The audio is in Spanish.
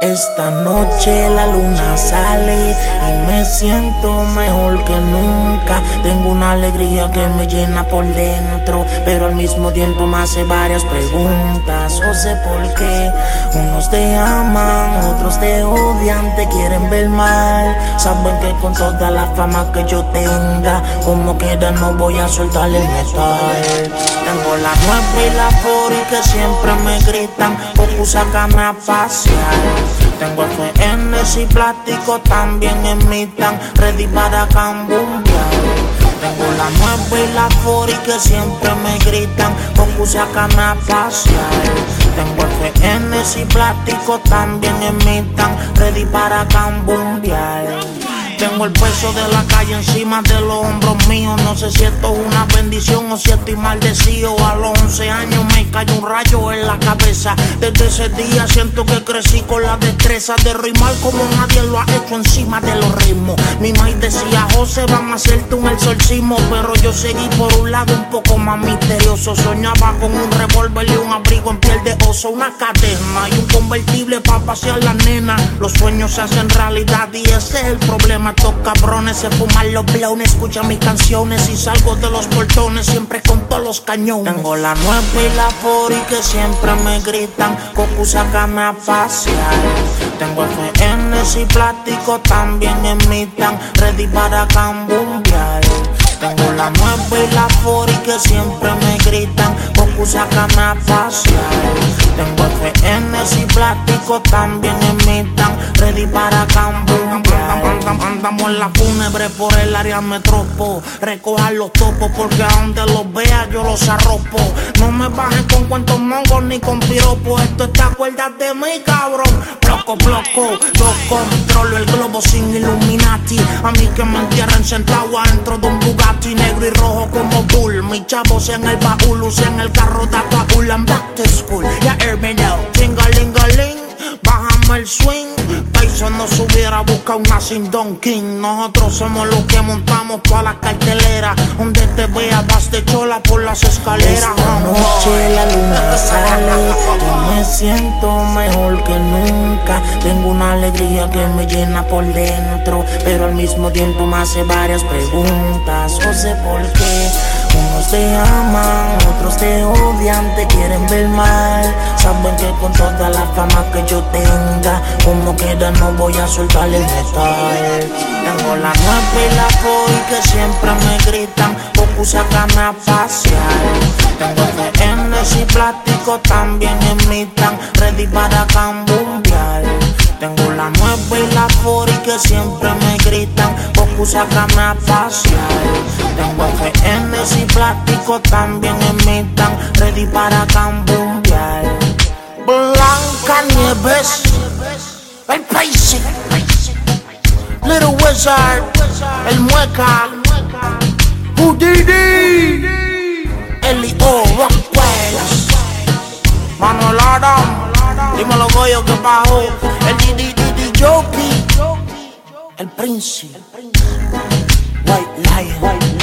Esta noche la luna sale y me siento mejor que nunca. Tengo una alegría que me llena por dentro, pero al mismo tiempo me hace varias preguntas. No sé por qué unos te aman, otros te odian, te quieren ver mal. Saben que con toda la fama que yo tenga, como queda no voy a soltar el metal. Tengo la nueve y la y que siempre me gritan, Goku sácame a pasear. Tengo FNs y plástico también en mi tan ready para cambumbiar. Tengo la nueve y la fori que siempre me gritan, Goku sácame a pasear. Tengo FNs y plástico también en mi tan ready para cambumbiar. Tengo el peso de la calle encima de los hombros míos. No sé si esto es una bendición o si estoy maldecido. A los 11 años me cayó un rayo en la cabeza. Desde ese día siento que crecí con la destreza de rimar como nadie lo ha hecho encima de los ritmos. Mi maíz decía, José, vamos a hacerte un exorcismo. Pero yo seguí por un lado un poco más misterioso. Soñaba con un revólver y un abrigo en piel de oso. Una cadena y un convertible para pasear la nena. Los sueños se hacen realidad y ese es el problema estos cabrones se fuman los blones, escuchan mis canciones y salgo de los portones siempre con todos los cañones. Tengo la nueve y la y que siempre me gritan, Goku sácame a pasear. Tengo FNs y plástico también en mi tan ready para cambumbiar. Tengo la nueve y la y que siempre me gritan, Goku sácame a pasear. Tengo FNs y plástico también en mi tan ready para. Andamos en la fúnebre por el área metropo. Recojan los topos porque a donde los vea yo los arropo. No me bajen con cuentos mongos ni con piropos. Esto está cuerda de mí, cabrón. Bloco, bloco. Yo controlo el globo sin Illuminati. A mí que me entierren sentado adentro de un Bugatti negro y rojo como Bull. Mis chavos en el baúl, en el carro de Ataúl. I'm back to school. Ya yeah, me know. Chingalingaling. Bájame el swing eso no se hubiera buscado una sin Don King. Nosotros somos los que montamos todas las carteleras. Donde te veas, vas de chola por las escaleras. Esta noche la luna sale y me siento mejor que nunca. Tengo una alegría que me llena por dentro, pero al mismo tiempo me hace varias preguntas. No sé por qué. Unos te aman, otros te odian, te quieren ver mal. Saben que con toda la fama que yo tenga, no voy a soltar el metal. Tengo la nueve y la boy que siempre me gritan, Goku sácame a pasear. Tengo FNs y plástico también en mi tan ready para cambumbiar. Tengo la nueve y la y que siempre me gritan, Goku sácame a pasear. Tengo FNs y plástico también en mi tan ready para cambumbiar. Blanca Nieves el Paisy, Little Wizard, el Mueca, Houdini, L.O. Rockwell, Manuel Adam, dímelo Goyo que bajo, el Didi Jockey, el Príncipe, White Lion.